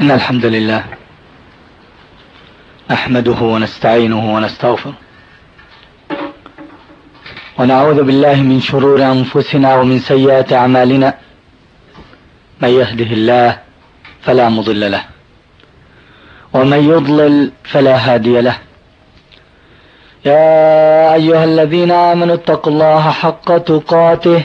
إن الحمد لله نحمده ونستعينه ونستغفره ونعوذ بالله من شرور أنفسنا ومن سيئات أعمالنا من يهده الله فلا مضل له ومن يضلل فلا هادي له يا أيها الذين آمنوا اتقوا الله حق تقاته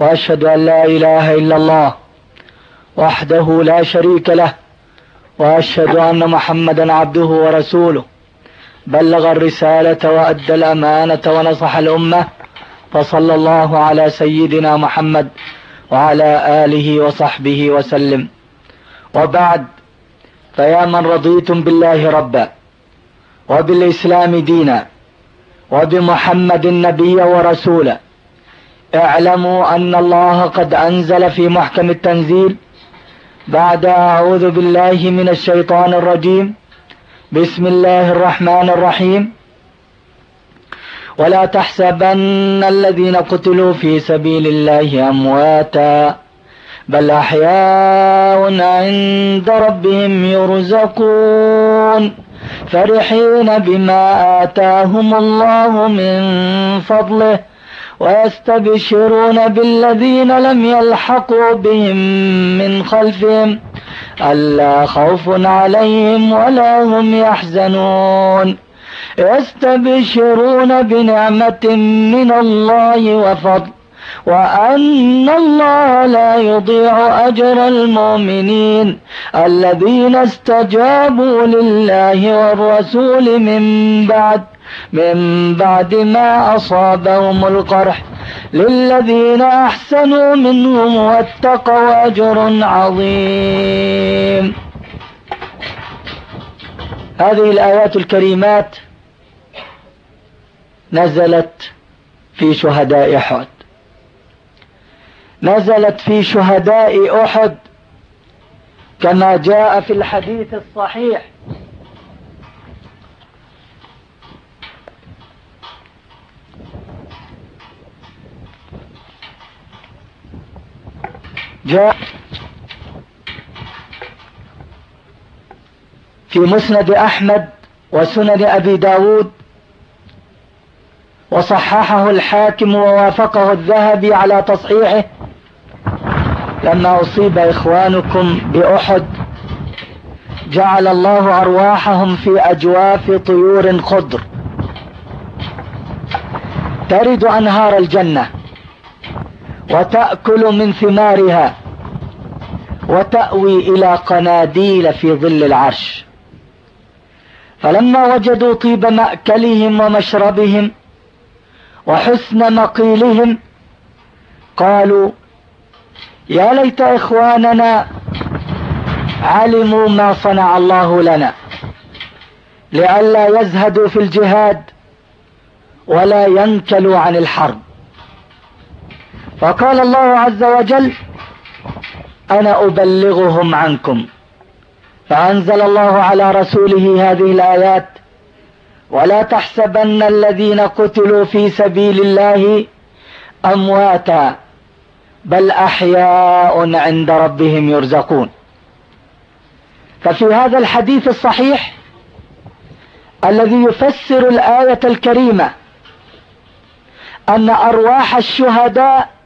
وأشهد أن لا إله إلا الله وحده لا شريك له وأشهد أن محمدا عبده ورسوله. بلغ الرسالة وأدى الأمانة ونصح الأمة. فصلى الله على سيدنا محمد وعلى آله وصحبه وسلم. وبعد فيا من رضيتم بالله ربا وبالإسلام دينا وبمحمد نبيا ورسولا. اعلموا أن الله قد أنزل في محكم التنزيل. بعد أعوذ بالله من الشيطان الرجيم. بسم الله الرحمن الرحيم. ولا تحسبن الذين قتلوا في سبيل الله أمواتا بل أحياء عند ربهم يرزقون. فرحين بما آتاهم الله من فضله. ويستبشرون بالذين لم يلحقوا بهم من خلفهم ألا خوف عليهم ولا هم يحزنون. يستبشرون بنعمة من الله وفضل وأن الله لا يضيع أجر المؤمنين الذين استجابوا لله والرسول من بعد. من بعد ما أصابهم القرح للذين أحسنوا منهم واتقوا أجر عظيم. هذه الآيات الكريمات نزلت في شهداء أحد. نزلت في شهداء أحد كما جاء في الحديث الصحيح. جاء في مسند أحمد وسنن أبي داود وصححه الحاكم ووافقه الذهبي على تصحيحه. لما أصيب إخوانكم بأحد جعل الله أرواحهم في أجواف طيور خضر ترد أنهار الجنة. وتأكل من ثمارها. وتأوي إلى قناديل في ظل العرش. فلما وجدوا طيب مأكلهم ومشربهم وحسن مقيلهم قالوا يا ليت إخواننا علموا ما صنع الله لنا لئلا يزهدوا في الجهاد ولا ينكلوا عن الحرب. فقال الله عز وجل أنا أبلغهم عنكم. فأنزل الله على رسوله هذه الآيات ولا تحسبن الذين قتلوا في سبيل الله أمواتا بل أحياء عند ربهم يرزقون. ففي هذا الحديث الصحيح الذي يفسر الآية الكريمة أن أرواح الشهداء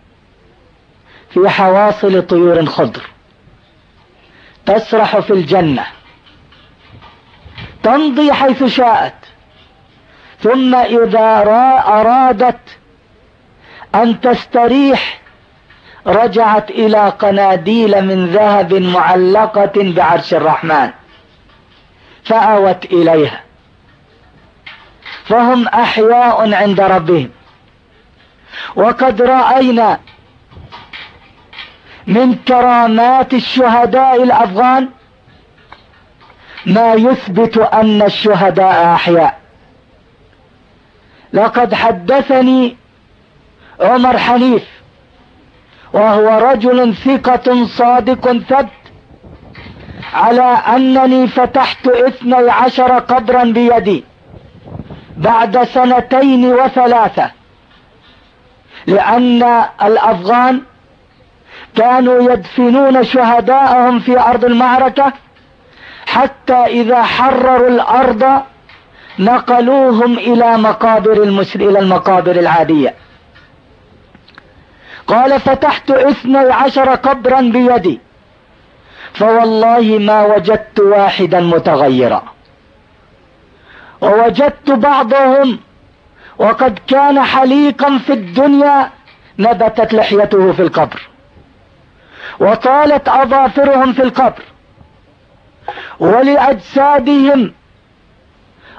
في حواصل طيور خضر تسرح في الجنة. تمضي حيث شاءت. ثم إذا أرادت أن تستريح رجعت إلى قناديل من ذهب معلقة بعرش الرحمن. فأوت إليها. فهم أحياء عند ربهم. وقد رأينا من كرامات الشهداء الأفغان ما يثبت أن الشهداء أحياء. لقد حدثني عمر حنيف وهو رجل ثقة صادق ثبت على أنني فتحت اثني عشر قبرا بيدي بعد سنتين وثلاثة لأن الأفغان كانوا يدفنون شهداءهم في أرض المعركة حتى إذا حرروا الأرض نقلوهم إلى مقابر المسل إلى المقابر العادية. قال فتحت اثني عشر قبرا بيدي فوالله ما وجدت واحدا متغيرا. ووجدت بعضهم وقد كان حليقا في الدنيا نبتت لحيته في القبر. وطالت أظافرهم في القبر. ولأجسادهم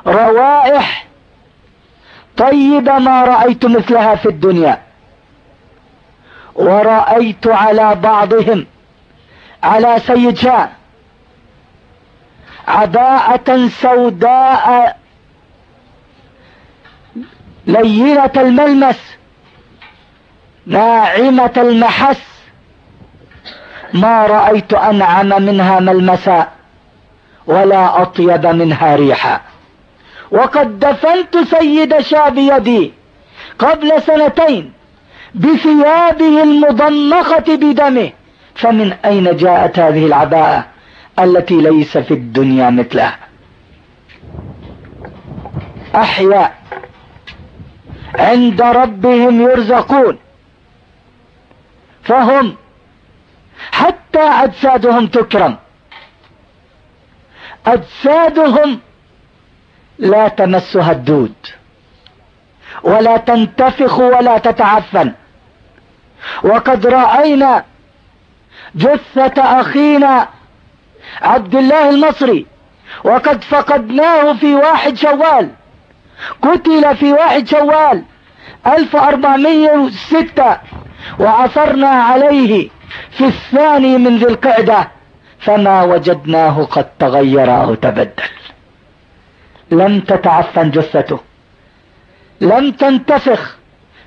روائح طيبة ما رأيت مثلها في الدنيا. ورأيت على بعضهم على سيد شاه عباءة سوداء لينة الملمس ناعمة المحس ما رأيت أنعم منها ملمسا ولا أطيب منها ريحا. وقد دفنت سيد شاه بيدي قبل سنتين بثيابه المضنخة بدمه. فمن أين جاءت هذه العباءة التي ليس في الدنيا مثلها؟ أحياء عند ربهم يرزقون. فهم حتى أجسادهم تكرم. أجسادهم لا تمسها الدود ولا تنتفخ ولا تتعفن. وقد رأينا جثة أخينا عبد الله المصري وقد فقدناه في واحد شوال. قتل في واحد شوال 1406 وعثرنا عليه. في الثاني من ذي القعدة فما وجدناه قد تغير أو تبدل. لم تتعفن جثته لم تنتفخ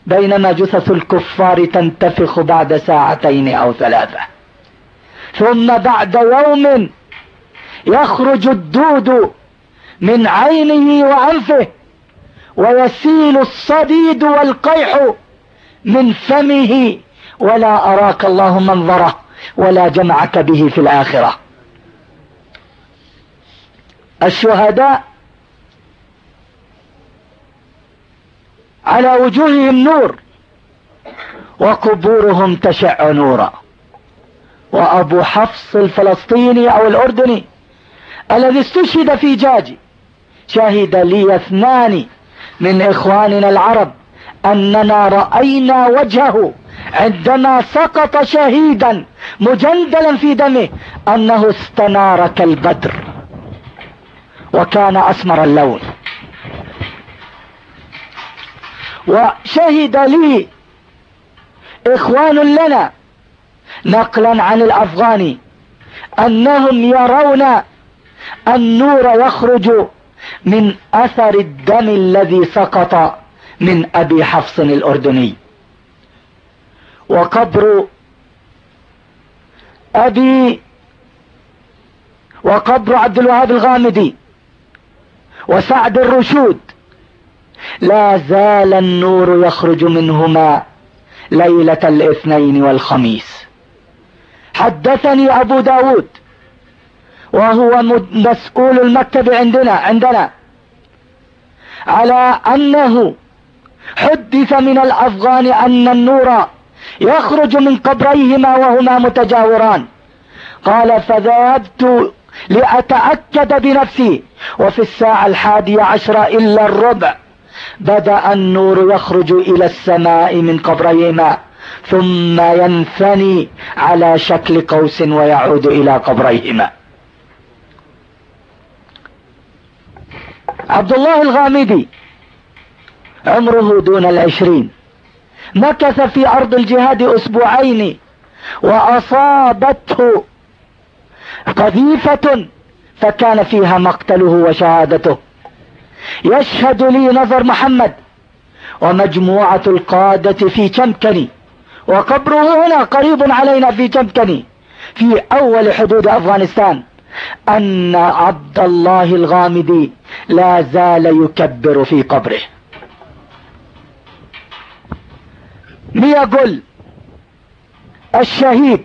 بينما جثث الكفار تنتفخ بعد ساعتين أو ثلاثة. ثم بعد يوم يخرج الدود من عينه وأنفه ويسيل الصديد والقيح من فمه ولا أراك الله منظرة ولا جمعك به في الآخرة. الشهداء على وجوههم نور وقبورهم تشع نورا. وأبو حفص الفلسطيني أو الأردني الذي استشهد في جاجي شهد لي اثنان من إخواننا العرب أننا رأينا وجهه عندما سقط شهيدا مجندلا في دمه أنه استنار كالبدر وكان أسمر اللون. وشهد لي إخوان لنا نقلا عن الافغاني أنهم يرون النور يخرج من أثر الدم الذي سقط من أبي حفص الأردني. وقبر أبي وقبر عبد الوهاب الغامدي وسعد الرشود. لا زال النور يخرج منهما ليلة الاثنين والخميس. حدثني أبو داود وهو مسؤول المكتب عندنا عندنا على أنه حدث من الأفغان أن النور يخرج من قبريهما وهما متجاوران. قال فذهبت لأتأكد بنفسي وفي الساعة الحادية عشرة إلا الربع بدأ النور يخرج إلى السماء من قبريهما ثم ينثني على شكل قوس ويعود إلى قبريهما. عبد الله الغامدي عمره دون العشرين. مكث في أرض الجهاد أسبوعين وأصابته قذيفة فكان فيها مقتله وشهادته. يشهد لي نظر محمد ومجموعة القادة في شمكني وقبره هنا قريب علينا في شمكني في أول حدود أفغانستان أن عبد الله الغامدي لا زال يكبر في قبره. ميا الشهيد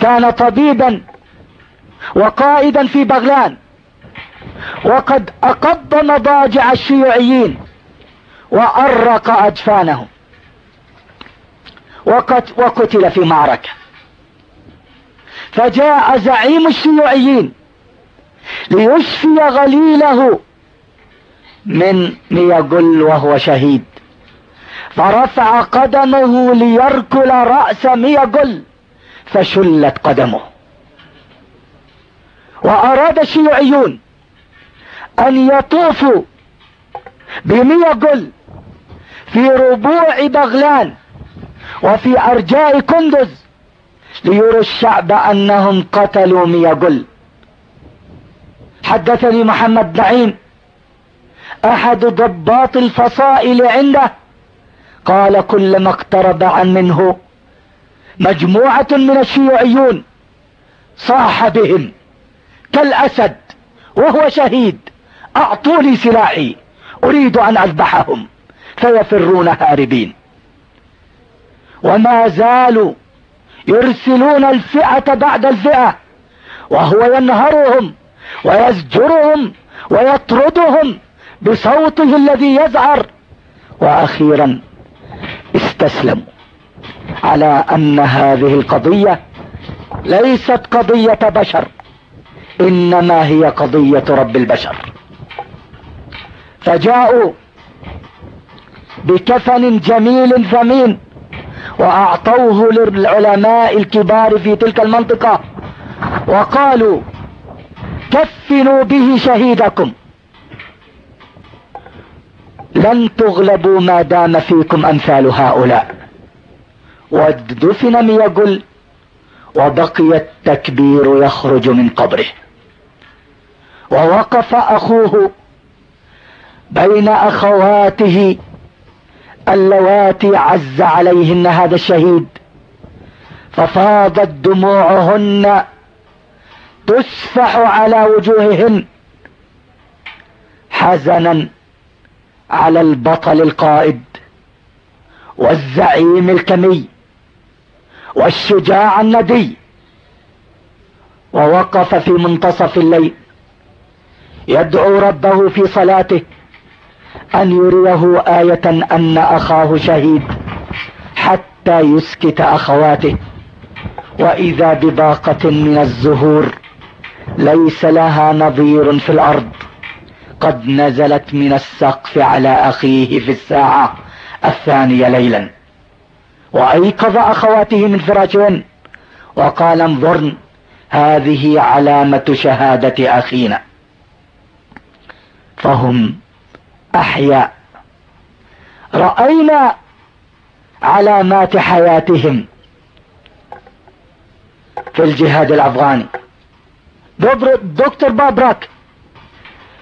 كان طبيبا وقائدا في بغلان وقد أقض مضاجع الشيوعيين وأرق أجفانهم وقتل في معركة. فجاء زعيم الشيوعيين ليشفي غليله من ميقل وهو شهيد. فرفع قدمه ليركل رأس ميقل فشلت قدمه. وأراد الشيوعيون أن يطوفوا بميقل في ربوع بغلان وفي أرجاء كندز ليروا الشعب أنهم قتلوا ميقل حدثني محمد نعيم أحد ضباط الفصائل عنده قال كلما اقترب عن منه مجموعة من الشيوعيون صاح بهم كالأسد وهو شهيد أعطوني سلاحي أريد أن أذبحهم فيفرون هاربين. وما زالوا يرسلون الفئة بعد الفئة وهو ينهرهم ويزجرهم ويطردهم بصوته الذي يزعر. وأخيرا استسلموا على أن هذه القضية ليست قضية بشر إنما هي قضية رب البشر. فجاءوا بكفن جميل ثمين وأعطوه للعلماء الكبار في تلك المنطقة وقالوا كفنوا به شهيدكم. لن تغلبوا ما دام فيكم أمثال هؤلاء. ودفن ميقل وبقي التكبير يخرج من قبره. ووقف أخوه بين أخواته اللواتي عز عليهن هذا الشهيد. ففاضت دموعهن تسفح على وجوههن حزنا على البطل القائد والزعيم الكمي والشجاع الندي ووقف في منتصف الليل يدعو ربه في صلاته أن يريه آية أن أخاه شهيد حتى يسكت أخواته وإذا بباقة من الزهور ليس لها نظير في الأرض قد نزلت من السقف على أخيه في الساعة الثانية ليلا. وأيقظ أخواته من فراشهن وقال انظرن هذه علامة شهادة أخينا. فهم احياء رأينا علامات حياتهم في الجهاد الأفغاني. دكتور بابراك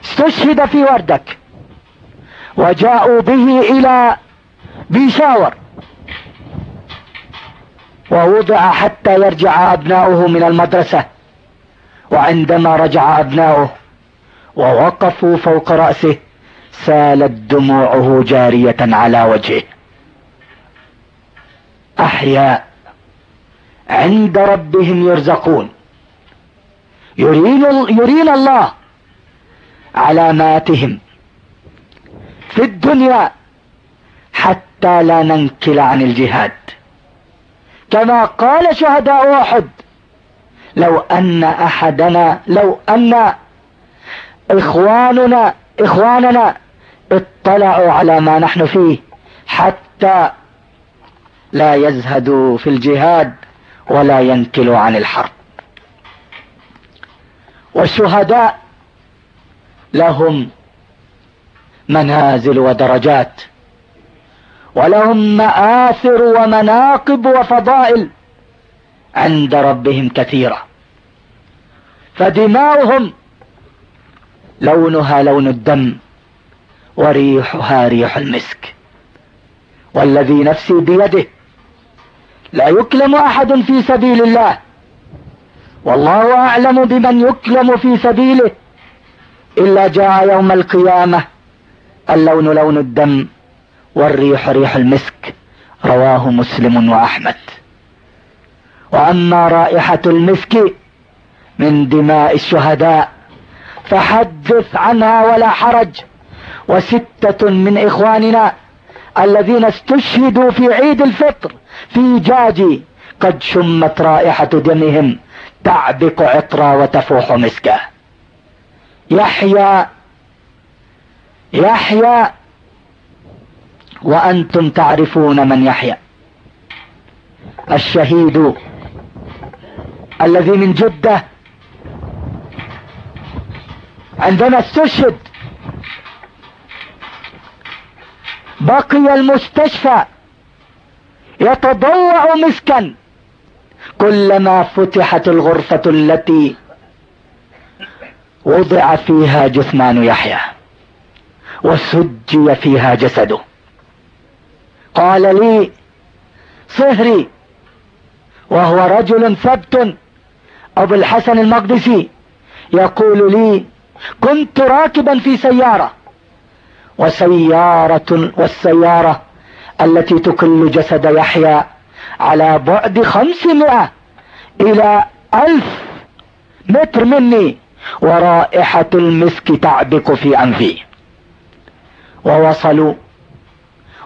استشهد في وردك. وجاءوا به إلى بيشاور. ووضع حتى يرجع أبناؤه من المدرسة. وعندما رجع أبناؤه ووقفوا فوق رأسه سالت دموعه جارية على وجهه. أحياء عند ربهم يرزقون. يرين, يرين الله علاماتهم في الدنيا حتى لا ننكل عن الجهاد. كما قال شهداء أحد لو أن أحدنا لو أن إخواننا إخواننا اطلعوا على ما نحن فيه حتى لا يزهدوا في الجهاد ولا ينكلوا عن الحرب. والشهداء لهم منازل ودرجات ولهم مآثر ومناقب وفضائل عند ربهم كثيرة. فدماؤهم لونها لون الدم وريحها ريح المسك. والذي نفسي بيده لا يكلم أحد في سبيل الله والله أعلم بمن يكلم في سبيله. إلا جاء يوم القيامة. اللون لون الدم والريح ريح المسك. رواه مسلم وأحمد. وأما رائحة المسك من دماء الشهداء فحدث عنها ولا حرج. وستة من إخواننا الذين استشهدوا في عيد الفطر في جاجي قد شمت رائحة دمهم تعبق عطرا وتفوح مسكا يحيى يحيى وأنتم تعرفون من يحيى. الشهيد الذي من جدة. عندما استشهد بقي المستشفى يتضوع مسكا. كلما فتحت الغرفة التي وضع فيها جثمان يحيى وسجي فيها جسده. قال لي صهري وهو رجل ثبت أبو الحسن المقدسي يقول لي كنت راكبا في سيارة وسيارة والسيارة التي تكل جسد يحيى على بعد خمسمائة إلى ألف متر مني. ورائحة المسك تعبك في انفي ووصلوا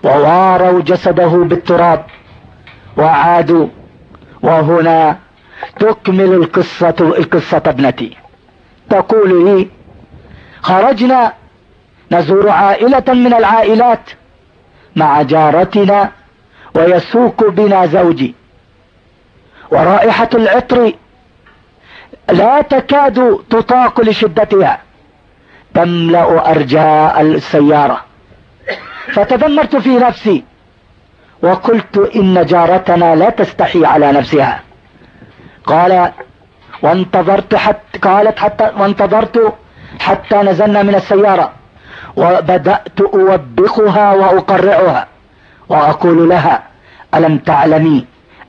وواروا جسده بالتراب وعادوا وهنا تكمل القصة القصة ابنتي. تقول لي خرجنا نزور عائلة من العائلات مع جارتنا ويسوق بنا زوجي. ورائحة العطر لا تكاد تطاق لشدتها. تملأ أرجاء السيارة. فتدمرت في نفسي. وقلت إن جارتنا لا تستحي على نفسها. قال وانتظرت حتى قالت حتى وانتظرت حتى نزلنا من السيارة. وبدأت أوبخها وأقرعها. وأقول لها ألم تعلمي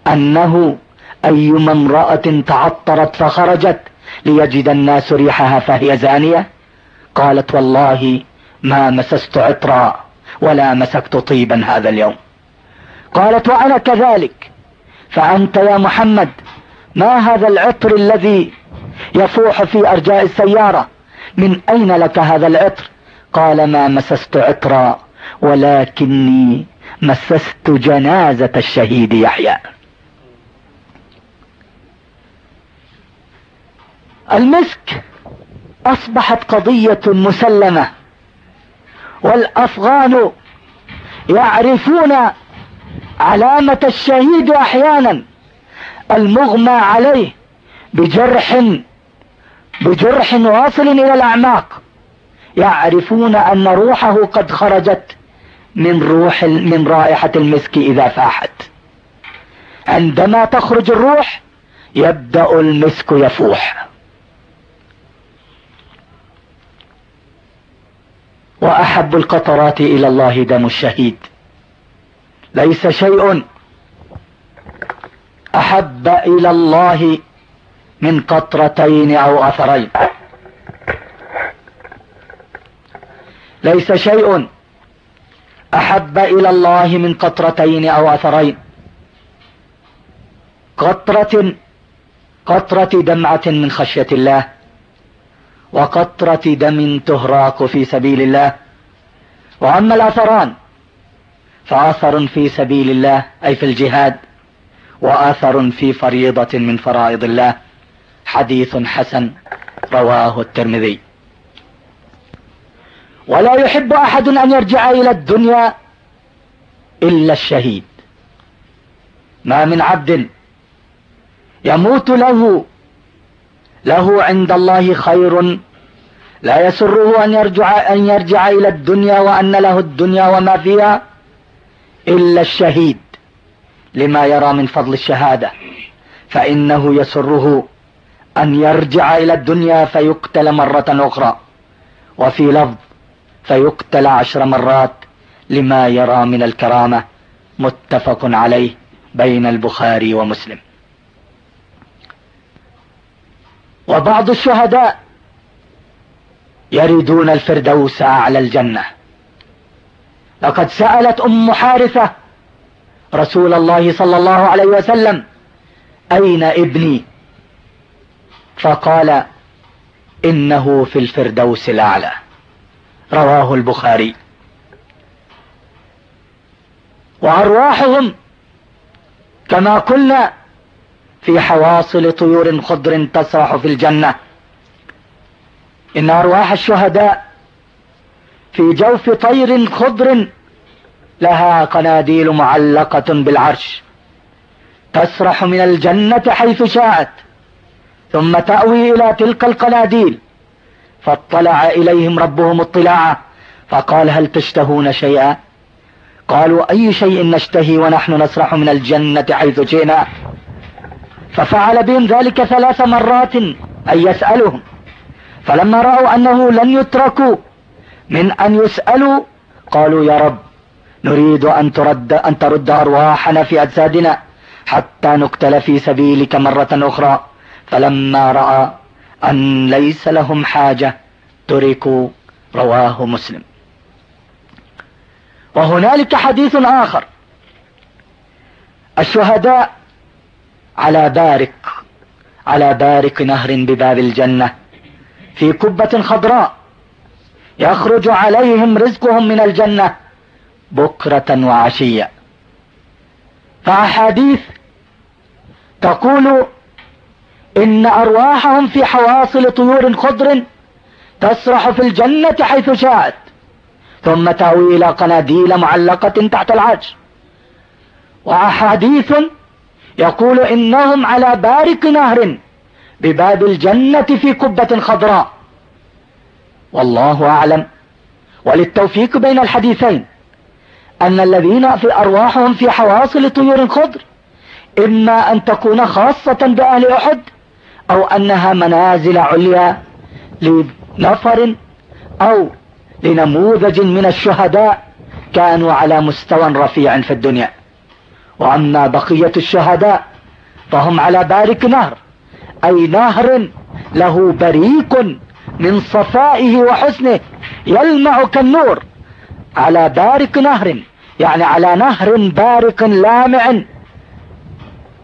أنه أيما امرأة تعطرت فخرجت ليجد الناس ريحها فهي زانية؟ قالت والله ما مسست عطرا ولا مسكت طيبا هذا اليوم. قالت وأنا كذلك. فأنت يا محمد ما هذا العطر الذي يفوح في أرجاء السيارة؟ من أين لك هذا العطر؟ قال ما مسست عطرا ولكني مسست جنازة الشهيد يحيى. المسك أصبحت قضية مسلمة والأفغان يعرفون علامة الشهيد أحيانا المغمى عليه بجرح بجرح واصل إلى الأعماق يعرفون أن روحه قد خرجت من روح من رائحة المسك إذا فاحت. عندما تخرج الروح يبدأ المسك يفوح. وأحب القطرات إلى الله دم الشهيد. ليس شيء أحب إلى الله من قطرتين أو أثرين. ليس شيء أحب إلى الله من قطرتين أو أثرين. قطرة قطرة دمعة من خشية الله. وقطرة دم تهراق في سبيل الله. وأما الآثران فآثر في سبيل الله أي في الجهاد وآثر في فريضة من فرائض الله. حديث حسن رواه الترمذي. ولا يحب أحد أن يرجع إلى الدنيا إلا الشهيد. ما من عبد يموت له له عند الله خير. لا يسره أن يرجع, أن يرجع إلى الدنيا وأن له الدنيا وما فيها إلا الشهيد لما يرى من فضل الشهادة. فإنه يسره أن يرجع إلى الدنيا فيقتل مرة أخرى وفي لفظ فيقتل عشر مرات لما يرى من الكرامة متفق عليه بين البخاري ومسلم. وبعض الشهداء يريدون الفردوس أعلى الجنة. لقد سألت أم حارثة رسول الله صلى الله عليه وسلم أين ابني؟ فقال إنه في الفردوس الأعلى. رواه البخاري. وأرواحهم كما قلنا في حواصل طيور خضر تسرح في الجنة. إن أرواح الشهداء في جوف طير خضر لها قناديل معلقة بالعرش. تسرح من الجنة حيث شاءت ثم تأوي إلى تلك القناديل. فاطلع إليهم ربهم اطلاعا فقال هل تشتهون شيئا؟ قالوا أي شيء نشتهي ونحن نسرح من الجنة حيث شئنا. ففعل بهم ذلك ثلاث مرات أن يسألهم. فلما رأوا أنه لن يتركوا من أن يسألوا قالوا يا رب نريد أن ترد, أن ترد أرواحنا في أجسادنا حتى نقتل في سبيلك مرة أخرى. فلما رأى أن ليس لهم حاجة تركوا رواه مسلم. وهنالك حديث آخر. الشهداء على بارك على بارك نهر بباب الجنة في كبة خضراء يخرج عليهم رزقهم من الجنة بكرة وعشية. فأحاديث تقول إن أرواحهم في حواصل طيور خضر تسرح في الجنة حيث شاءت ثم تأوي إلى قناديل معلقة تحت العرش. وأحاديث يقول إنهم على بارك نهر بباب الجنة في كبة خضراء. والله أعلم. وللتوفيق بين الحديثين. أن الذين في أرواحهم في حواصل طيور خضر إما أن تكون خاصة بأهل أحد أو أنها منازل عليا لنفر أو لنموذج من الشهداء كانوا على مستوى رفيع في الدنيا. وأما بقية الشهداء فهم على بارك نهر. أي نهر له بريق من صفائه وحسنه يلمع كالنور. على بارك نهر يعني على نهر بارق لامع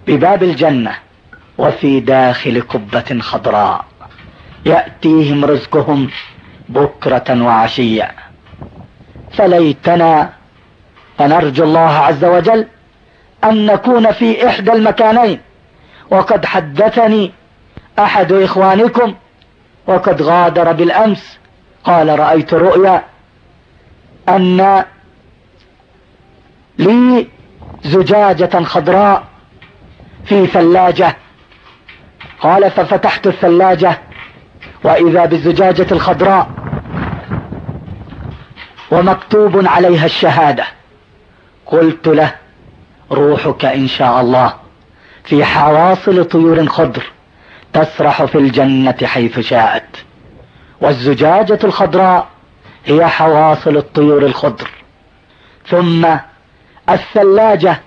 بباب الجنة وفي داخل قبة خضراء. يأتيهم رزقهم بكرة وعشية. فليتنا فنرجو الله عز وجل أن نكون في إحدى المكانين. وقد حدثني أحد إخوانكم وقد غادر بالأمس. قال رأيت رؤيا أن لي زجاجة خضراء في ثلاجة. قال ففتحت الثلاجة وإذا بالزجاجة الخضراء ومكتوب عليها الشهادة. قلت له روحك إن شاء الله في حواصل طيور خضر تسرح في الجنة حيث شاءت. والزجاجة الخضراء هي حواصل الطيور الخضر. ثم الثلاجة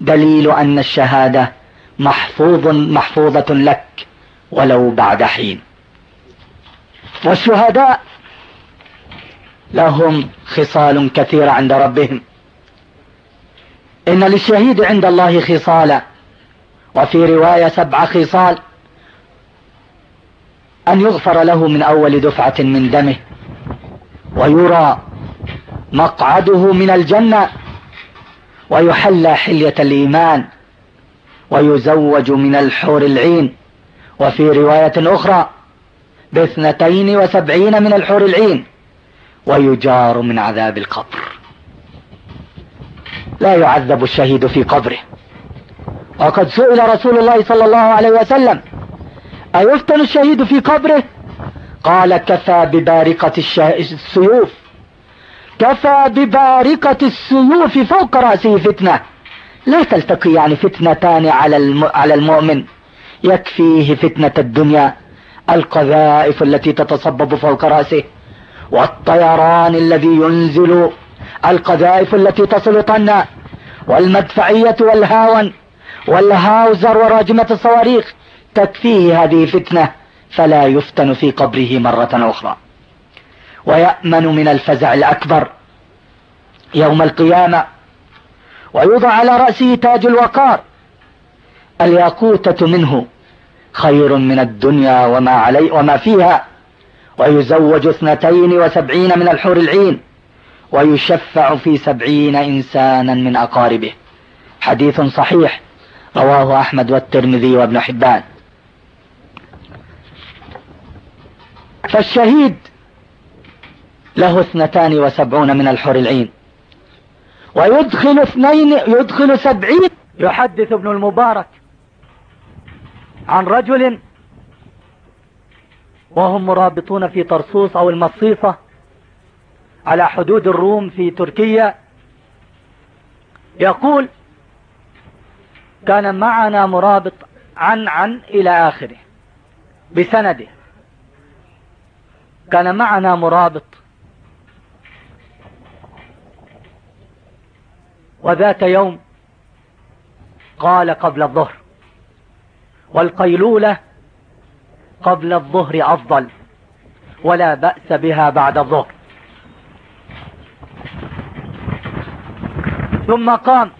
دليل أن الشهادة محفوظ محفوظة لك ولو بعد حين. والشهداء لهم خصال كثيرة عند ربهم. إن للشهيد عند الله خصالا. وفي رواية سبع خصال. أن يغفر له من أول دفعة من دمه. ويرى مقعده من الجنة. ويحلى حلية الإيمان. ويزوج من الحور العين. وفي رواية أخرى. باثنتين وسبعين من الحور العين. ويجار من عذاب القبر. لا يعذب الشهيد في قبره. وقد سئل رسول الله صلى الله عليه وسلم أيفتن الشهيد في قبره؟ قال كفى ببارقة السيوف. كفى ببارقة السيوف فوق رأسه فتنة. لا تلتقي يعني فتنتان على على المؤمن. يكفيه فتنة الدنيا القذائف التي تتصبب فوق رأسه والطيران الذي ينزل القذائف التي تصل طنا والمدفعية والهاون والهاوزر وراجمة الصواريخ تكفيه هذه فتنة فلا يفتن في قبره مرة أخرى. ويأمن من الفزع الأكبر يوم القيامة ويوضع على رأسه تاج الوقار. الياقوتة منه خير من الدنيا وما, علي وما فيها. ويزوج اثنتين وسبعين من الحور العين. ويشفع في سبعين إنسانا من أقاربه. حديث صحيح. رواه أحمد والترمذي وابن حبان. فالشهيد له اثنتان وسبعون من الحور العين. ويدخل اثنين يدخل سبعين يحدث ابن المبارك عن رجل وهم مرابطون في طرسوس أو المصيصة على حدود الروم في تركيا يقول كان معنا مرابط عن عن إلى آخره بسنده. كان معنا مرابط وذات يوم قال قبل الظهر والقيلولة قبل الظهر أفضل ولا بأس بها بعد الظهر. ثم قام.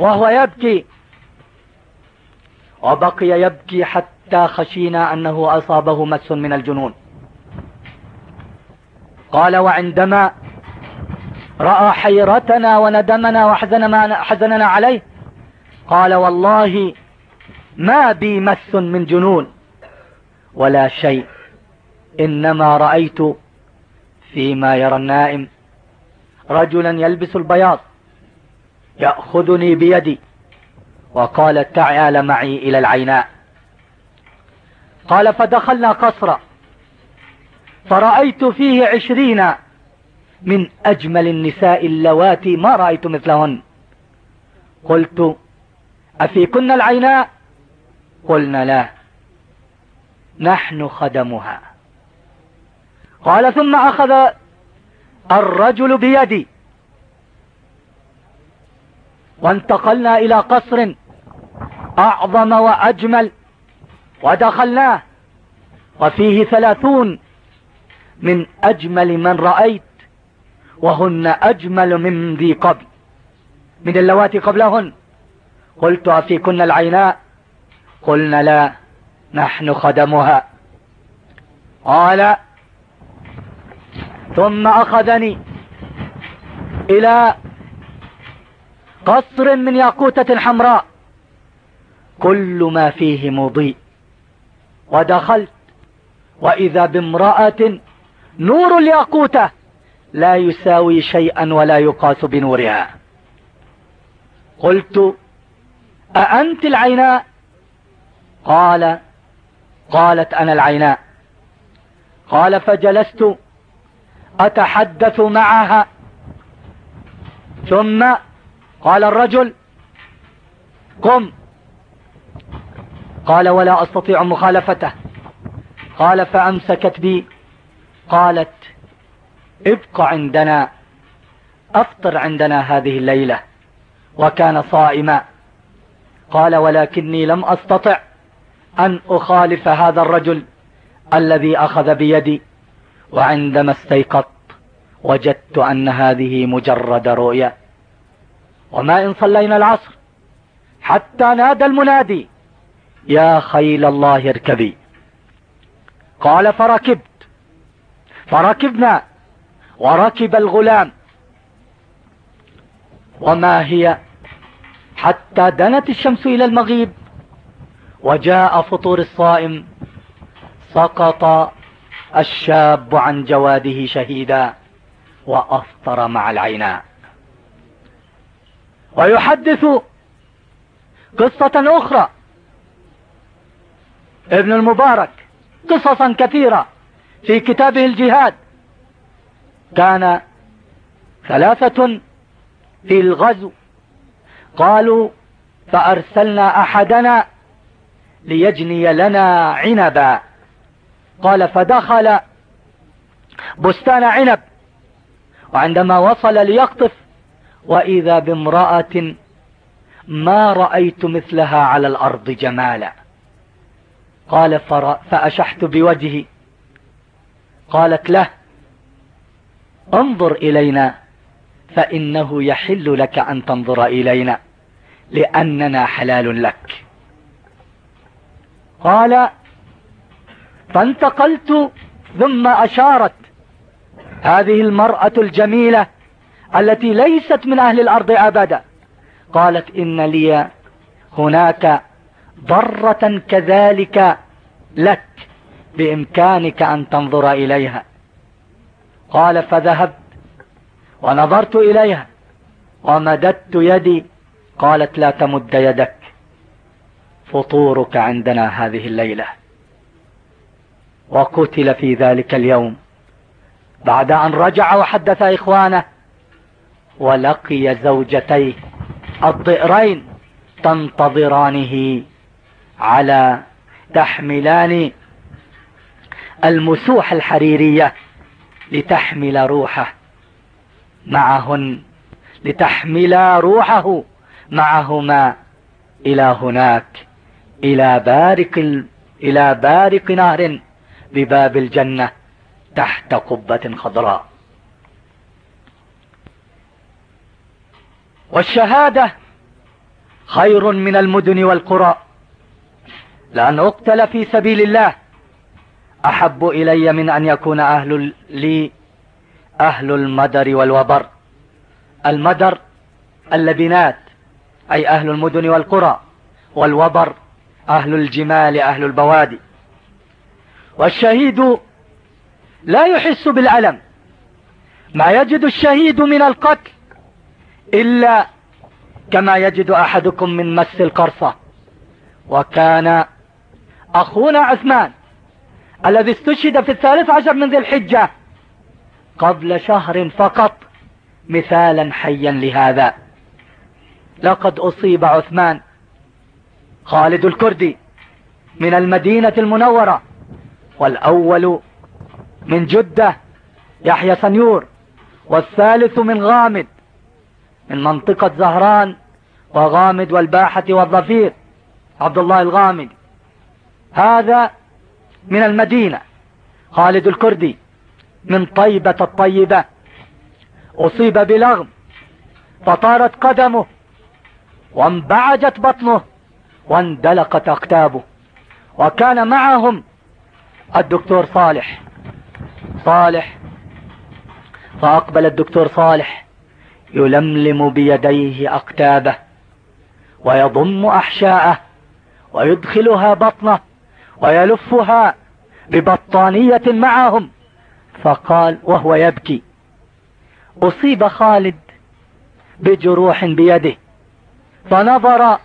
وهو يبكي. وبقي يبكي حتى خشينا أنه أصابه مس من الجنون. قال وعندما رأى حيرتنا وندمنا وحزننا عليه قال والله ما بي مس من جنون ولا شيء إنما رأيت فيما يرى النائم. رجلا يلبس البياض يأخذني بيدي. وقال تعال معي إلى العيناء. قال فدخلنا قصرا. فرأيت فيه عشرين من أجمل النساء اللواتي ما رأيت مثلهن. قلت أفيكن العيناء؟ قلنا لا نحن خدمها. قال ثم أخذ الرجل بيدي. وانتقلنا إلى قصر أعظم وأجمل ودخلناه. وفيه ثلاثون من أجمل من رأيت وهن أجمل من ذي قبل. من اللواتي قبلهن. قلت أفيكن العيناء؟ قلنا لا نحن خدمها. قال ثم أخذني إلى قصر من ياقوتة حمراء. كل ما فيه مضيء. ودخلت وإذا بامرأة نور الياقوتة لا يساوي شيئا ولا يقاس بنورها. قلت أأنت العيناء؟ قال قالت أنا العيناء. قال فجلست أتحدث معها؟ ثم قال الرجل قم. قال ولا أستطيع مخالفته. قال فأمسكت بي. قالت ابق عندنا أفطر عندنا هذه الليلة وكان صائما. قال ولكني لم أستطع أن أخالف هذا الرجل الذي أخذ بيدي. وعندما استيقظت وجدت أن هذه مجرد رؤيا وما إن صلينا العصر حتى نادى المنادي يا خيل الله اركبي. قال فركبت. فركبنا وركب الغلام. وما هي؟ حتى دنت الشمس إلى المغيب وجاء فطور الصائم سقط الشاب عن جواده شهيدا وأفطر مع العيناء ويحدث قصة أخرى. ابن المبارك قصصا كثيرة في كتابه الجهاد. كان ثلاثة في الغزو. قالوا فأرسلنا أحدنا ليجني لنا عنبا. قال فدخل بستان عنب وعندما وصل ليقطف وإذا بامرأة ما رأيت مثلها على الأرض جمالا. قال فأشحت بوجهي. قالت له انظر إلينا فإنه يحل لك أن تنظر إلينا لأننا حلال لك. قال فانتقلت ثم أشارت هذه المرأة الجميلة التي ليست من أهل الأرض أبدا. قالت إن لي هناك ضرة كذلك لك بإمكانك أن تنظر إليها. قال فذهبت ونظرت إليها ومددت يدي. قالت لا تمد يدك فطورك عندنا هذه الليلة. وقتل في ذلك اليوم بعد أن رجع وحدث إخوانه ولقي زوجتيه الضئرين تنتظرانه على تحملان المسوح الحريرية لتحمل روحه معهن لتحمل روحه معهما إلى هناك إلى بارق إلى بارق نهر. بباب الجنة تحت قبة خضراء. والشهادة خير من المدن والقرى. لأن أقتل في سبيل الله. أحب إلي من أن يكون أهل لي أهل المدر والوبر. المدر اللبنات أي أهل المدن والقرى. والوبر أهل الجمال أهل البوادي. والشهيد لا يحس بالألم. ما يجد الشهيد من القتل إلا كما يجد أحدكم من مس القرصة. وكان أخونا عثمان الذي استشهد في الثالث عشر من ذي الحجة قبل شهر فقط مثالا حيا لهذا. لقد أصيب عثمان خالد الكردي من المدينة المنورة. والأول من جدة يحيى سنيور والثالث من غامد من منطقة زهران وغامد والباحة والظفير عبد الله الغامد. هذا من المدينة خالد الكردي من طيبة الطيبة. أصيب بلغم فطارت قدمه وانبعجت بطنه واندلقت أقتابه وكان معهم الدكتور صالح. صالح. فأقبل الدكتور صالح يلملم بيديه أقتابه ويضم أحشاءه ويدخلها بطنه ويلفها ببطانية معهم. فقال وهو يبكي أصيب خالد بجروح بيده. فنظر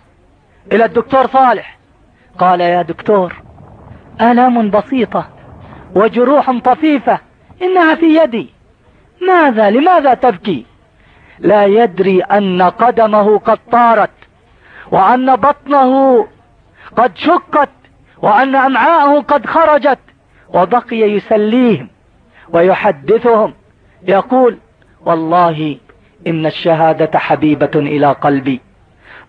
إلى الدكتور صالح. قال يا دكتور آلام بسيطة وجروح طفيفة إنها في يدي. ماذا؟ لماذا تبكي؟ لا يدري أن قدمه قد طارت وأن بطنه قد شقت وأن أمعاءه قد خرجت وبقي يسليهم ويحدثهم. يقول والله إن الشهادة حبيبة إلى قلبي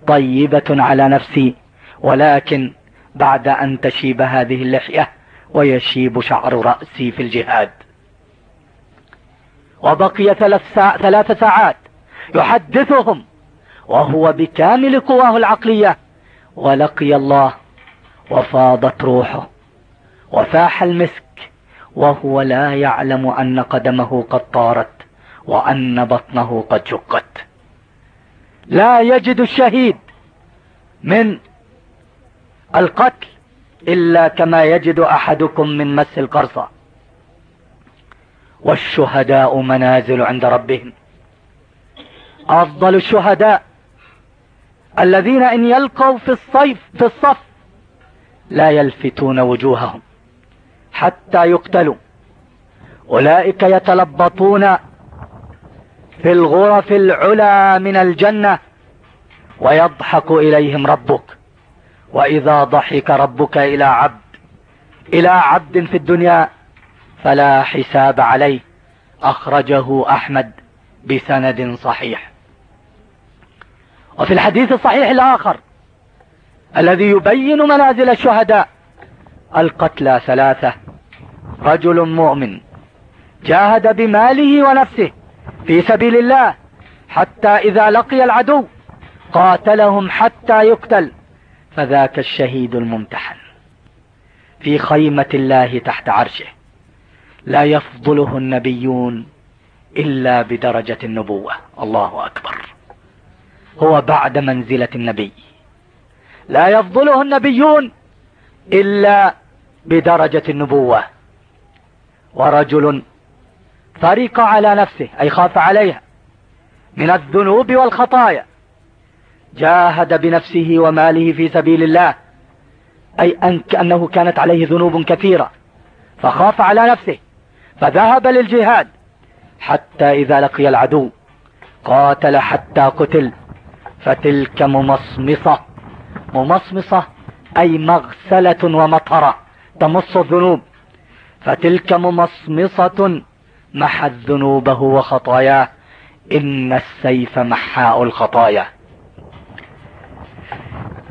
طيبة على نفسي ولكن بعد أن تشيب هذه اللحية ويشيب شعر رأسي في الجهاد. وبقي ثلاث, ثلاث ساعات يحدثهم وهو بكامل قواه العقلية ولقي الله وفاضت روحه وفاح المسك وهو لا يعلم أن قدمه قد طارت وأن بطنه قد شقت. لا يجد الشهيد من القتل إلا كما يجد أحدكم من مس القرصة والشهداء منازل عند ربهم. أفضل الشهداء الذين إن يلقوا في الصيف في الصف لا يلفتون وجوههم حتى يقتلوا. أولئك يتلبطون في الغرف العلا من الجنة ويضحك إليهم ربك. وإذا ضحك ربك إلى عبد إلى عبد في الدنيا فلا حساب عليه أخرجه أحمد بسند صحيح. وفي الحديث الصحيح الآخر الذي يبين منازل الشهداء القتلى ثلاثة رجل مؤمن جاهد بماله ونفسه في سبيل الله حتى إذا لقي العدو قاتلهم حتى يقتل. فذاك الشهيد الممتحن في خيمة الله تحت عرشه. لا يفضله النبيون إلا بدرجة النبوة. الله أكبر. هو بعد منزلة النبي. لا يفضله النبيون إلا بدرجة النبوة. ورجل فرق على نفسه أي خاف عليها من الذنوب والخطايا. جاهد بنفسه وماله في سبيل الله أي أنه كانت عليه ذنوب كثيرة فخاف على نفسه فذهب للجهاد حتى إذا لقي العدو قاتل حتى قتل فتلك ممصمصة ممصمصة أي مغسلة ومطرة تمص الذنوب فتلك ممصمصة محت ذنوبه وخطاياه إن السيف محاء الخطايا.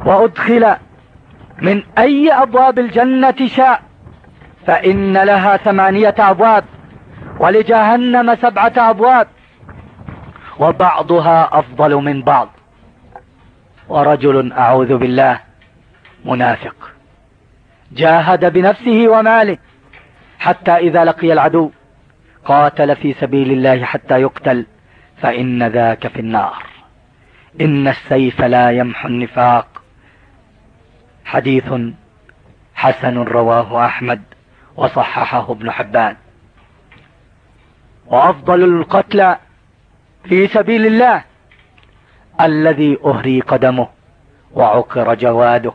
وأدخل من أي أبواب الجنة شاء فإن لها ثمانية أبواب ولجهنم سبعة أبواب وبعضها أفضل من بعض. ورجل أعوذ بالله منافق. جاهد بنفسه وماله حتى إذا لقي العدو قاتل في سبيل الله حتى يقتل فإن ذاك في النار. إن السيف لا يمحو النفاق. حديث حسن رواه أحمد وصححه ابن حبان. وأفضل القتلى في سبيل الله الذي أهري قدمه وعقر جواده.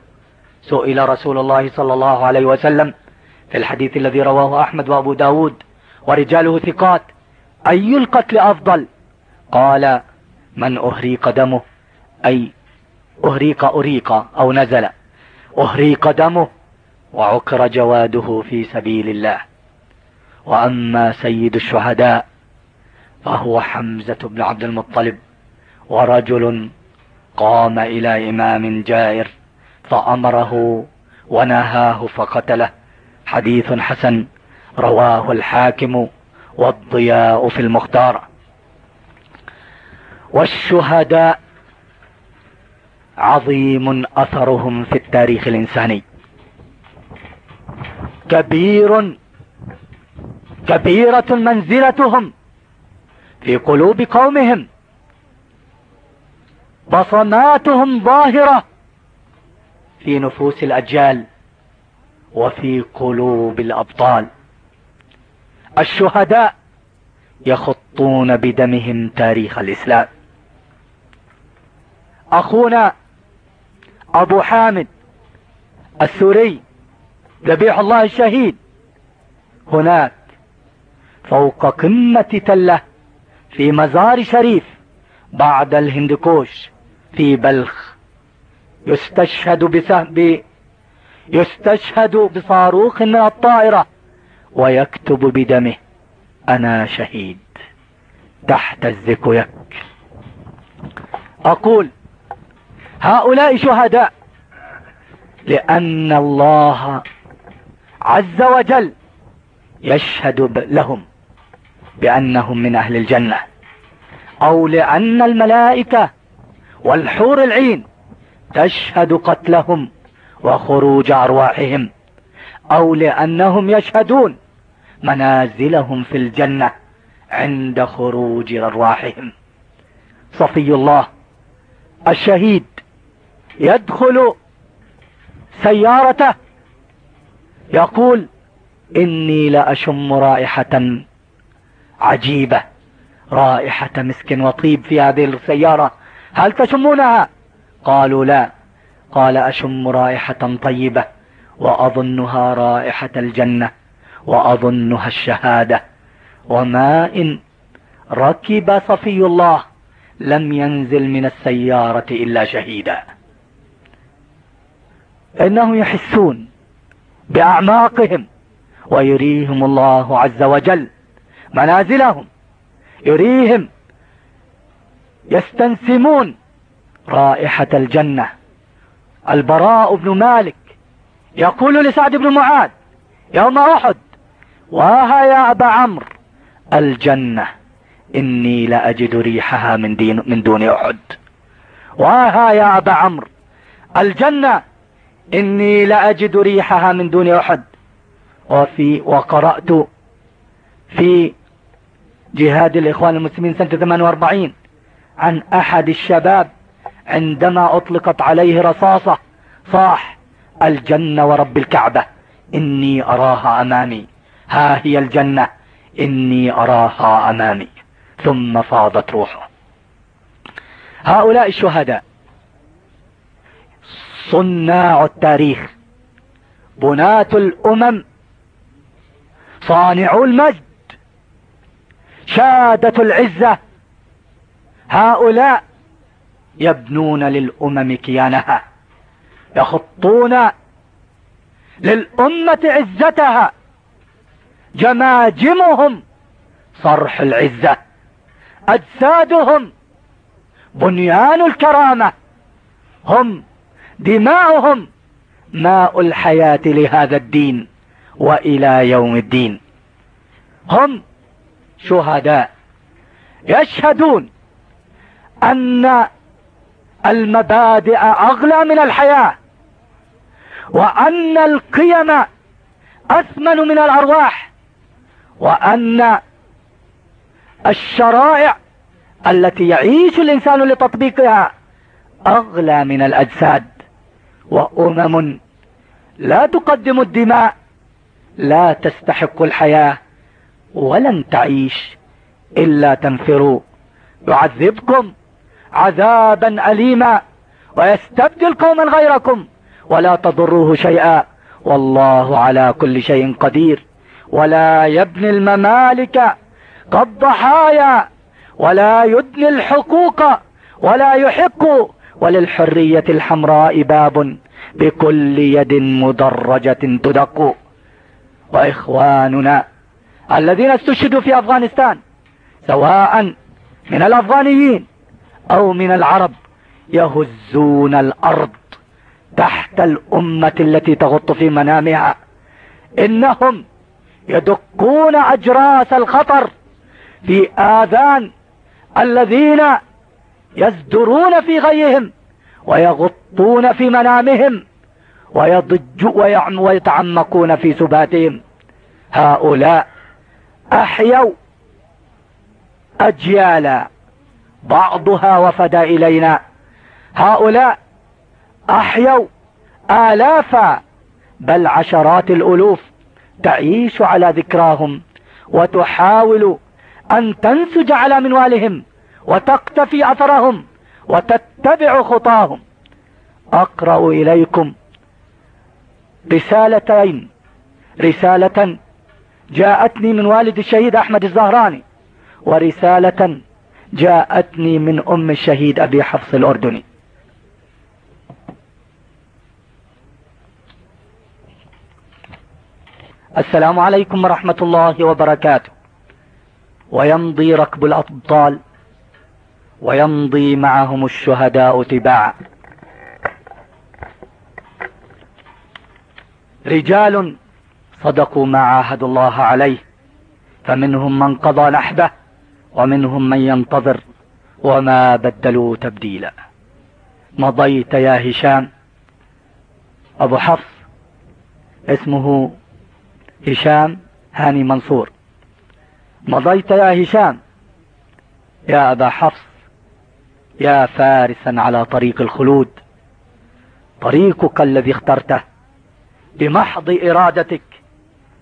سئل رسول الله صلى الله عليه وسلم في الحديث الذي رواه أحمد وأبو داود ورجاله ثقات أي القتل أفضل؟ قال من أهريق دمه أي أهريق أريق أو نزل. أهريق دمه وعكر جواده في سبيل الله. وأما سيد الشهداء فهو حمزة بن عبد المطلب ورجل قام إلى إمام جائر فأمره ونهاه فقتله. حديث حسن رواه الحاكم والضياء في المختار. والشهداء عظيم أثرهم في التاريخ الإنساني. كبير كبيرة منزلتهم في قلوب قومهم. بصماتهم ظاهرة في نفوس الأجيال وفي قلوب الأبطال. الشهداء يخطون بدمهم تاريخ الإسلام. أخونا أبو حامد السوري ذبيح الله الشهيد. هناك فوق قمة تلة في مزار شريف بعد الهندكوش في بلخ. يستشهد بسهم يستشهد بصاروخ من الطائرة ويكتب بدمه أنا شهيد. تحت الزكويك أقول هؤلاء شهداء. لأن الله عز وجل يشهد لهم بأنهم من أهل الجنة. أو لأن الملائكة والحور العين تشهد قتلهم وخروج أرواحهم. أو لأنهم يشهدون منازلهم في الجنة عند خروج أرواحهم. صفي الله الشهيد يدخل سيارته. يقول إني لأشم رائحة عجيبة رائحة مسك وطيب في هذه السيارة. هل تشمونها؟ قالوا لا. قال أشم رائحة طيبة وأظنها رائحة الجنة وأظنها الشهادة. وما إن ركب صفي الله لم ينزل من السيارة إلا شهيدا. إنهم يحسون بأعماقهم ويريهم الله عز وجل منازلهم. يريهم يستنسمون رائحة الجنة. البراء بن مالك يقول لسعد بن معاذ يوم أحد وها يا أبا عمرو الجنة إني لأجد ريحها من, دين من دون أحد. وها يا أبا عمرو الجنة إني لأجد ريحها من دون أحد. وفي وقرأت في جهاد الإخوان المسلمين سنة 48 عن أحد الشباب عندما أطلقت عليه رصاصة صاح الجنة ورب الكعبة إني أراها أمامي. ها هي الجنة إني أراها أمامي. ثم فاضت روحه. هؤلاء الشهداء صناع التاريخ. بناة الأمم صانعو المجد شادة العزة. هؤلاء يبنون للأمم كيانها يخطون للأمة عزتها. جماجمهم صرح العزة أجسادهم بنيان الكرامة. هم دماؤهم ماء الحياة لهذا الدين وإلى يوم الدين. هم شهداء. يشهدون أن المبادئ أغلى من الحياة وأن القيم أثمن من الأرواح وأن الشرائع التي يعيش الإنسان لتطبيقها أغلى من الأجساد. وأمم لا تقدم الدماء لا تستحق الحياة ولن تعيش إلا تنفروا. يعذبكم عذابا أليما ويستبدل قوما غيركم ولا تضروه شيئا. والله على كل شيء قدير. ولا يبني الممالك كالضحايا ولا يدني الحقوق ولا يحق وللحرية الحمراء باب بكل يد مدرجة تدق. وإخواننا الذين استشهدوا في أفغانستان سواء من الأفغانيين أو من العرب يهزون الأرض تحت الأمة التي تغط في منامها. إنهم يدقون أجراس الخطر في آذان الذين يزدرون في غيهم ويغطون في منامهم ويضج ويتعمقون في سباتهم. هؤلاء أحيوا أجيالا بعضها وفد إلينا. هؤلاء أحيوا آلافا بل عشرات الألوف. تعيش على ذكراهم وتحاول أن تنسج على منوالهم. وتقتفي أثرهم وتتبع خطاهم. أقرأ إليكم رسالتين. رسالة جاءتني من والد الشهيد أحمد الزهراني ورسالة جاءتني من أم الشهيد أبي حفص الأردني. السلام عليكم ورحمة الله وبركاته. ويمضي ركب الأبطال ويمضي معهم الشهداء تباعا رجال صدقوا ما عاهدوا الله عليه فمنهم من قضى نحبه ومنهم من ينتظر وما بدلوا تبديلا. مضيت يا هشام. أبو حفص اسمه هشام هاني منصور. مضيت يا هشام. يا أبا حفص. يا فارسا على طريق الخلود. طريقك الذي اخترته بمحض إرادتك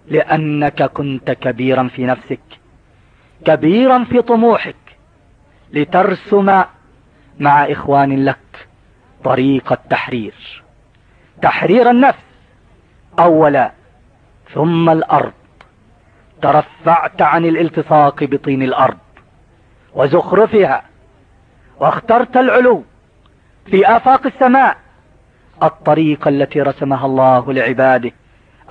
لأنك كنت كبيرا في نفسك كبيرا في طموحك لترسم مع إخوان لك طريق التحرير. تحرير النفس اولا ثم الأرض. ترفعت عن الالتصاق بطين الأرض وزخرفها. واخترت العلو في آفاق السماء الطريق التي رسمها الله لعباده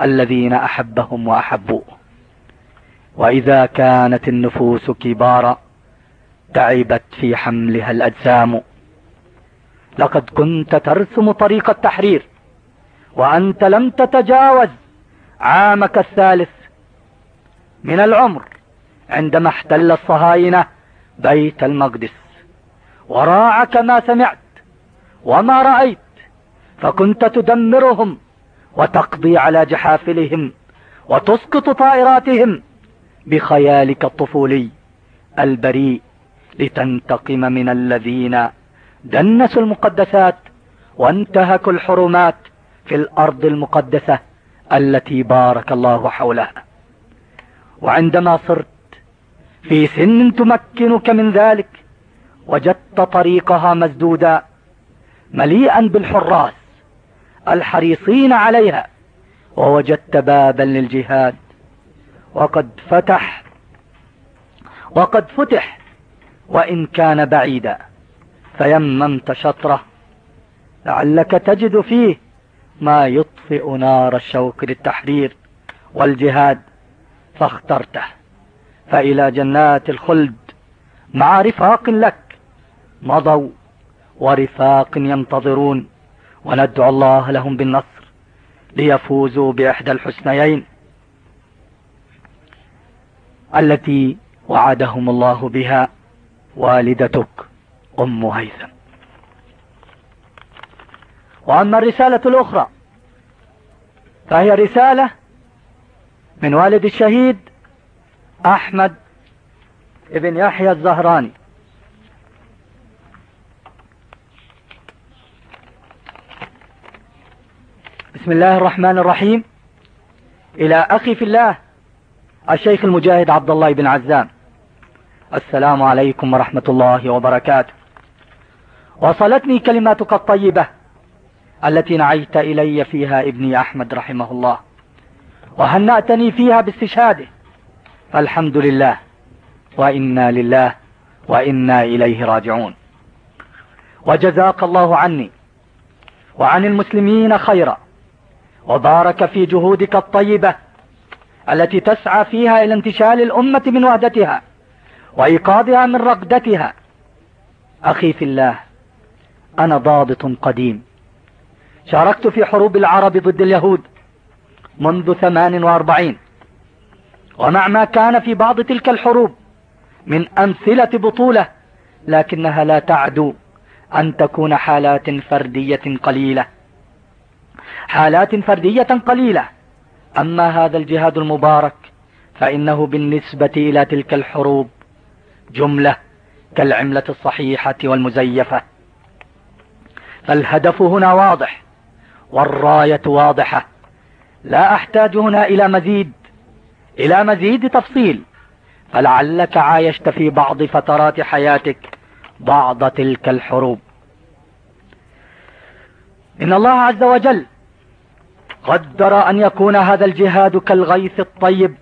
الذين أحبهم وأحبوه. وإذا كانت النفوس كبارا تعبت في حملها الأجسام. لقد كنت ترسم طريق التحرير وأنت لم تتجاوز عامك الثالث من العمر عندما احتل الصهاينة بيت المقدس. وراعك ما سمعت وما رأيت فكنت تدمرهم وتقضي على جحافلهم وتسقط طائراتهم بخيالك الطفولي البريء لتنتقم من الذين دنسوا المقدسات وانتهكوا الحرمات في الأرض المقدسة التي بارك الله حولها وعندما صرت في سن تمكنك من ذلك وجدت طريقها مسدودا مليئا بالحراس الحريصين عليها ووجدت بابا للجهاد. وقد فتح وقد فتح وإن كان بعيدا فيممت شطره. لعلك تجد فيه ما يطفئ نار الشوق للتحرير والجهاد فاخترته. فإلى جنات الخلد مع رفاق لك. مضوا ورفاق ينتظرون وندعو الله لهم بالنصر ليفوزوا بإحدى الحسنيين التي وعدهم الله بها والدتك أم هيثم. وأما الرسالة الأخرى فهي رسالة من والد الشهيد أحمد ابن يحيى الزهراني. بسم الله الرحمن الرحيم. إلى أخي في الله الشيخ المجاهد عبد الله بن عزام. السلام عليكم ورحمة الله وبركاته. وصلتني كلماتك الطيبة التي نعيت إلي فيها ابني أحمد رحمه الله. وهنأتني فيها باستشهاده. فالحمد لله وإنا لله وإنا إليه راجعون. وجزاك الله عني وعن المسلمين خيرا. وبارك في جهودك الطيبة التي تسعى فيها إلى انتشال الأمة من وحدتها وإيقاظها من رقدتها. أخي في الله أنا ضابط قديم. شاركت في حروب العرب ضد اليهود منذ ثمان وأربعين. ومع ما كان في بعض تلك الحروب من أمثلة بطولة لكنها لا تعدو أن تكون حالات فردية قليلة. حالات فردية قليلة. أما هذا الجهاد المبارك فإنه بالنسبة إلى تلك الحروب. جملة كالعملة الصحيحة والمزيفة. فالهدف هنا واضح والراية واضحة. لا أحتاج هنا إلى مزيد إلى مزيد تفصيل. فلعلك عايشت في بعض فترات حياتك بعض تلك الحروب. إن الله عز وجل قدر أن يكون هذا الجهاد كالغيث الطيب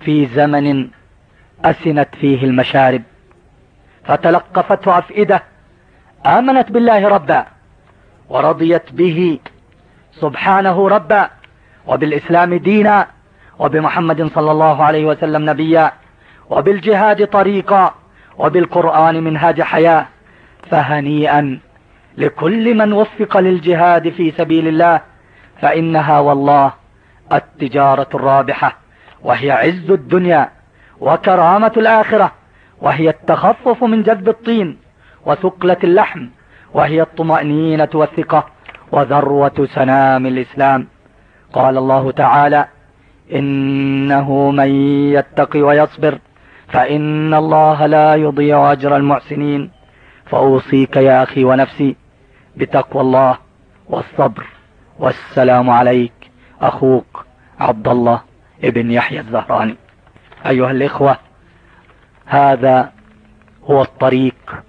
في زمن أسنت فيه المشارب فتلقفته أفئدة آمنت بالله ربا ورضيت به سبحانه ربا وبالإسلام دينا وبمحمد صلى الله عليه وسلم نبيا وبالجهاد طريقا وبالقرآن منهاج حياة فهنيئا لكل من وفق للجهاد في سبيل الله. فإنها والله التجارة الرابحة وهي عز الدنيا وكرامة الآخرة وهي التخفف من جذب الطين وثقلة اللحم وهي الطمأنينة والثقة وذروة سنام الإسلام. قال الله تعالى إنه من يتق ويصبر فإن الله لا يضيع أجر المحسنين. فأوصيك يا أخي ونفسي بتقوى الله والصبر. والسلام عليك أخوك عبد الله ابن يحيى الزهراني. أيها الإخوة هذا هو الطريق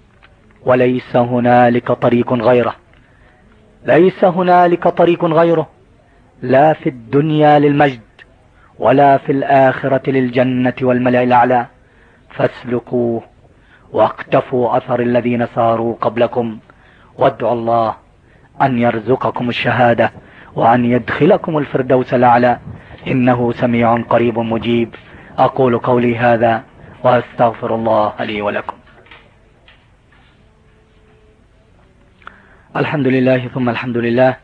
وليس هنالك طريق غيره. ليس هنالك طريق غيره لا في الدنيا للمجد ولا في الآخرة للجنة والملأ الأعلى. فاسلكوه واقتفوا أثر الذين ساروا قبلكم وادعوا الله أن يرزقكم الشهادة وأن يدخلكم الفردوس الأعلى. إنه سميع قريب مجيب. أقول قولي هذا وأستغفر الله لي ولكم. الحمد لله ثم الحمد لله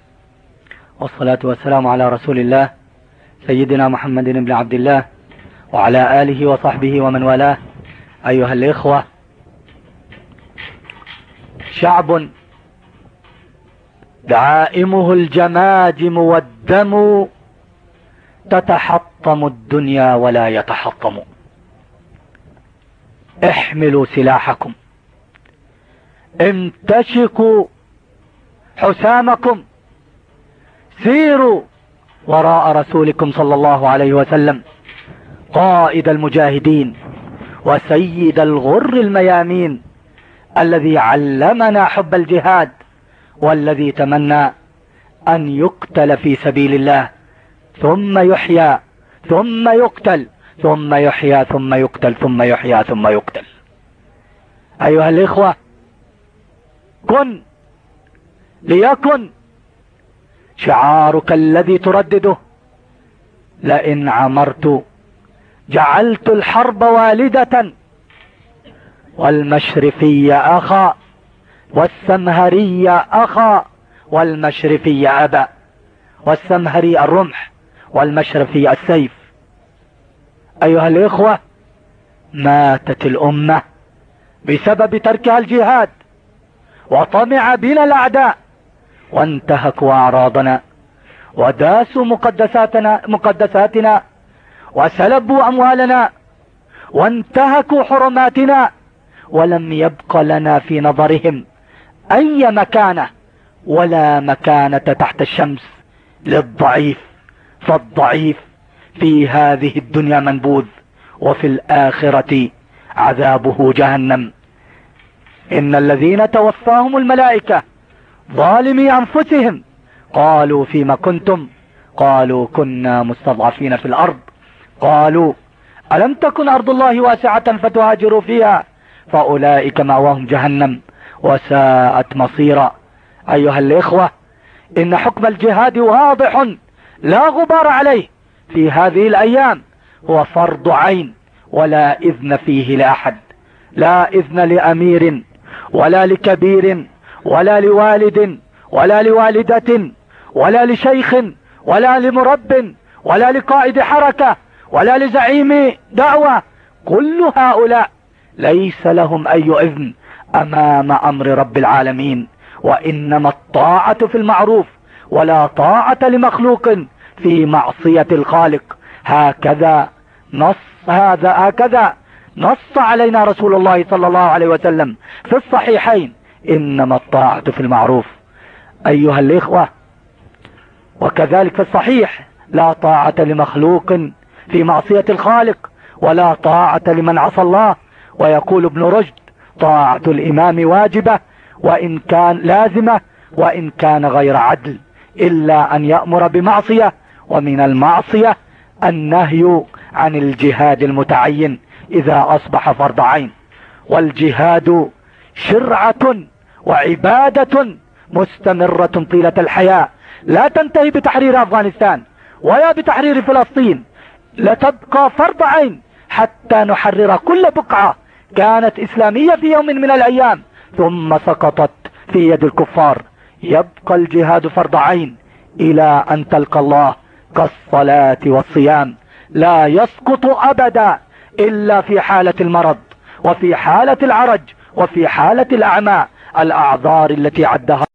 والصلاة والسلام على رسول الله سيدنا محمد بن عبد الله وعلى آله وصحبه ومن والاه. أيها الإخوة شعب دعائمه الجماجم والدم تتحطم الدنيا ولا يتحطم. احملوا سلاحكم. امتشكوا حسامكم. سيروا وراء رسولكم صلى الله عليه وسلم قائد المجاهدين وسيد الغر الميامين الذي علمنا حب الجهاد. والذي تمنى أن يقتل في سبيل الله ثم يحيى ثم يقتل ثم يحيى ثم يقتل ثم يحيى ثم يقتل. أيها الإخوة كن ليكن شعارك الذي تردده. لئن عمرت جعلت الحرب والدة والمشرفية أخا. والسمهرية أخا والمشرفية أبا والسمهري الرمح والمشرفي السيف أيها الإخوة ماتت الأمة بسبب تركها الجهاد وطمع بنا الأعداء وانتهكوا أعراضنا وداسوا مقدساتنا, مقدساتنا وسلبوا أموالنا وانتهكوا حرماتنا ولم يبق لنا في نظرهم. أي مكانة؟ ولا مكانة تحت الشمس. للضعيف فالضعيف في هذه الدنيا منبوذ وفي الآخرة عذابه جهنم. إن الذين توفاهم الملائكة ظالمي أنفسهم. قالوا فيما كنتم؟ قالوا كنا مستضعفين في الأرض. قالوا ألم تكن أرض الله واسعة فتهاجروا فيها؟ فأولئك مأواهم جهنم. وساءت مصيرا. أيها الإخوة إن حكم الجهاد واضح لا غبار عليه في هذه الأيام. هو فرض عين ولا إذن فيه لأحد. لا إذن لأمير ولا لكبير ولا لوالد ولا لوالدة ولا لشيخ ولا لمرب ولا لقائد حركة ولا لزعيم دعوة. كل هؤلاء ليس لهم أي إذن. أمام أمر رب العالمين وإنما الطاعة في المعروف ولا طاعة لمخلوق في معصية الخالق. هكذا نص هذا هكذا نص علينا رسول الله صلى الله عليه وسلم في الصحيحين. إنما الطاعة في المعروف. أيها الإخوة وكذلك في الصحيح لا طاعة لمخلوق في معصية الخالق ولا طاعة لمن عصى الله. ويقول ابن رشد طاعة الإمام واجبة وإن كان لازمة وإن كان غير عدل إلا أن يأمر بمعصية ومن المعصية النهي عن الجهاد المتعين إذا أصبح فرض عين. والجهاد شرعة وعبادة مستمرة طيلة الحياة. لا تنتهي بتحرير أفغانستان ولا بتحرير فلسطين. لتبقى فرض عين حتى نحرر كل بقعة كانت إسلامية في يوم من الأيام ثم سقطت في يد الكفار. يبقى الجهاد فرض عين إلى أن تلقى الله كالصلاة والصيام. لا يسقط أبدا إلا في حالة المرض وفي حالة العرج وفي حالة الأعمى الأعذار التي عدها